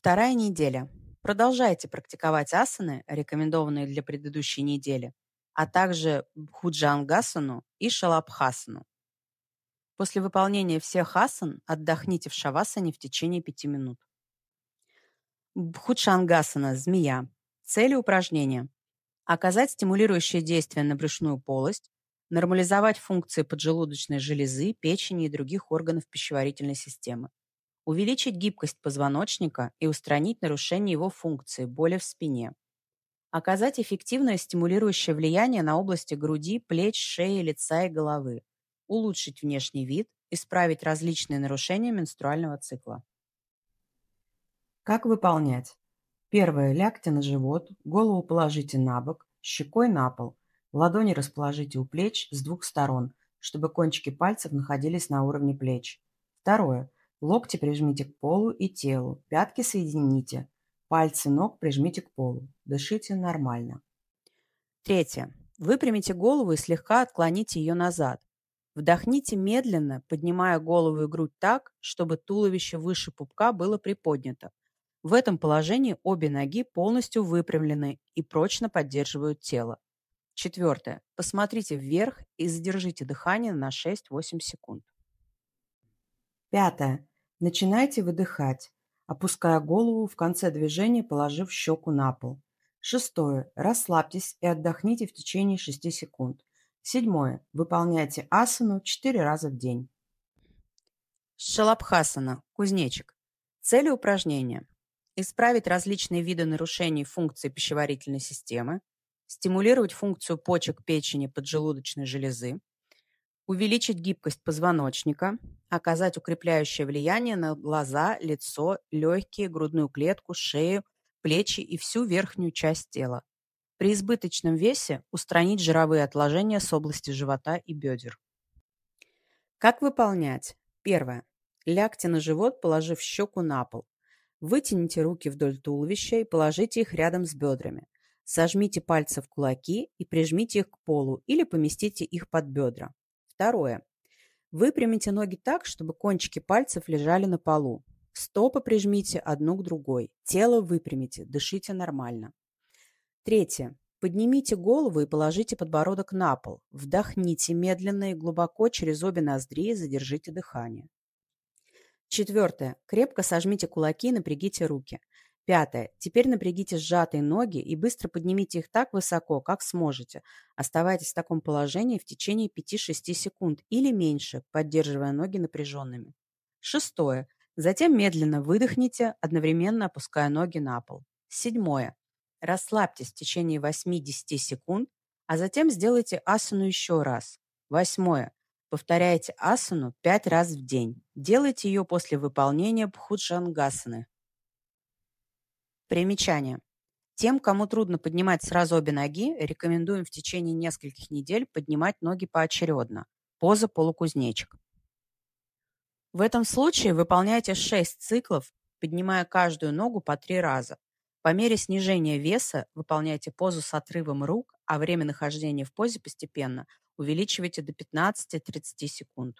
Вторая неделя. Продолжайте практиковать асаны, рекомендованные для предыдущей недели, а также бхуджангасану и шалабхасану. После выполнения всех асан отдохните в шавасане в течение 5 минут. Бхуджангасана – змея. Цели упражнения. Оказать стимулирующее действие на брюшную полость, нормализовать функции поджелудочной железы, печени и других органов пищеварительной системы, увеличить гибкость позвоночника и устранить нарушение его функции, боли в спине, оказать эффективное стимулирующее влияние на области груди, плеч, шеи, лица и головы, улучшить внешний вид, исправить различные нарушения менструального цикла. Как выполнять? Первое. Лягте на живот, голову положите на бок, щекой на пол. Ладони расположите у плеч с двух сторон, чтобы кончики пальцев находились на уровне плеч. Второе. Локти прижмите к полу и телу, пятки соедините, пальцы ног прижмите к полу. Дышите нормально. Третье. Выпрямите голову и слегка отклоните ее назад. Вдохните медленно, поднимая голову и грудь так, чтобы туловище выше пупка было приподнято. В этом положении обе ноги полностью выпрямлены и прочно поддерживают тело. Четвертое. Посмотрите вверх и задержите дыхание на 6-8 секунд. Пятое. Начинайте выдыхать, опуская голову в конце движения, положив щеку на пол. Шестое. Расслабьтесь и отдохните в течение 6 секунд. Седьмое. Выполняйте асану 4 раза в день. Шалабхасана, кузнечик. Цели упражнения. Исправить различные виды нарушений функции пищеварительной системы, стимулировать функцию почек, печени, поджелудочной железы, увеличить гибкость позвоночника, оказать укрепляющее влияние на глаза, лицо, легкие, грудную клетку, шею, плечи и всю верхнюю часть тела. При избыточном весе устранить жировые отложения с области живота и бедер. Как выполнять? Первое. Лягте на живот, положив щеку на пол. Вытяните руки вдоль туловища и положите их рядом с бедрами. Сожмите пальцы в кулаки и прижмите их к полу или поместите их под бедра. Второе. Выпрямите ноги так, чтобы кончики пальцев лежали на полу. Стопы прижмите одну к другой. Тело выпрямите, дышите нормально. Третье. Поднимите голову и положите подбородок на пол. Вдохните медленно и глубоко через обе ноздри и задержите дыхание. Четвертое. Крепко сожмите кулаки и напрягите руки. Пятое. Теперь напрягите сжатые ноги и быстро поднимите их так высоко, как сможете. Оставайтесь в таком положении в течение 5-6 секунд или меньше, поддерживая ноги напряженными. Шестое. Затем медленно выдохните, одновременно опуская ноги на пол. Седьмое. Расслабьтесь в течение 8-10 секунд, а затем сделайте асану еще раз. Восьмое. Повторяйте асану 5 раз в день. Делайте ее после выполнения бхуджангасаны. Примечание. Тем, кому трудно поднимать сразу обе ноги, рекомендуем в течение нескольких недель поднимать ноги поочередно. Поза полукузнечик. В этом случае выполняйте 6 циклов, поднимая каждую ногу по 3 раза. По мере снижения веса выполняйте позу с отрывом рук, а время нахождения в позе постепенно увеличивайте до 15-30 секунд.